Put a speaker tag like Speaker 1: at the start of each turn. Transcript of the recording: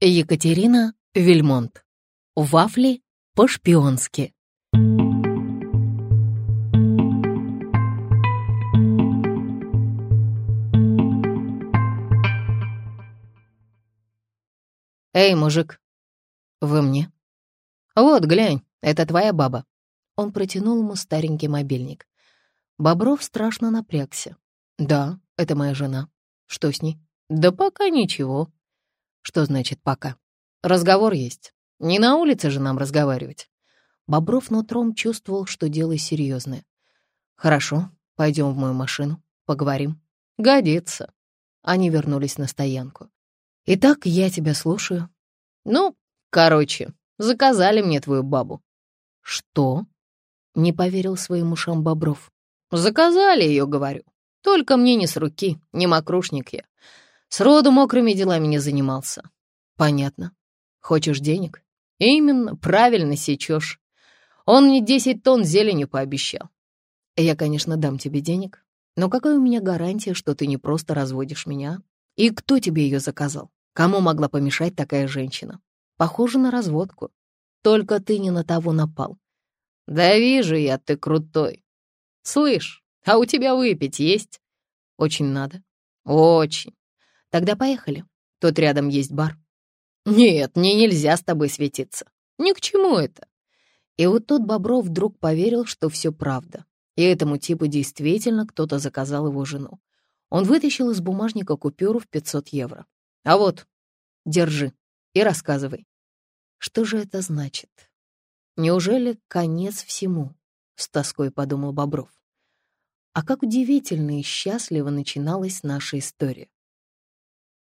Speaker 1: Екатерина Вильмонт. Вафли по-шпионски. «Эй, мужик, вы мне?» «Вот, глянь, это твоя баба». Он протянул ему старенький мобильник. Бобров страшно напрягся. «Да, это моя жена. Что с ней?» «Да пока ничего». «Что значит «пока»?» «Разговор есть. Не на улице же нам разговаривать». Бобров нутром чувствовал, что дело серьезное. «Хорошо, пойдем в мою машину, поговорим». «Годится». Они вернулись на стоянку. «Итак, я тебя слушаю». «Ну, короче, заказали мне твою бабу». «Что?» — не поверил своим ушам Бобров. «Заказали ее, говорю. Только мне не с руки, не мокрушник я. Сроду мокрыми делами не занимался». «Понятно. Хочешь денег?» «Именно, правильно сечешь. Он мне десять тонн зелени пообещал». «Я, конечно, дам тебе денег, но какая у меня гарантия, что ты не просто разводишь меня? И кто тебе ее заказал? Кому могла помешать такая женщина? Похоже на разводку. Только ты не на того напал. Да вижу я, ты крутой. Слышь, а у тебя выпить есть? Очень надо. Очень. Тогда поехали. Тут рядом есть бар. Нет, мне нельзя с тобой светиться. Ни к чему это. И вот тут Бобров вдруг поверил, что все правда. И этому типу действительно кто-то заказал его жену. Он вытащил из бумажника купюру в 500 евро. А вот, держи и рассказывай. Что же это значит? Неужели конец всему? С тоской подумал Бобров. А как удивительно и счастливо начиналась наша история.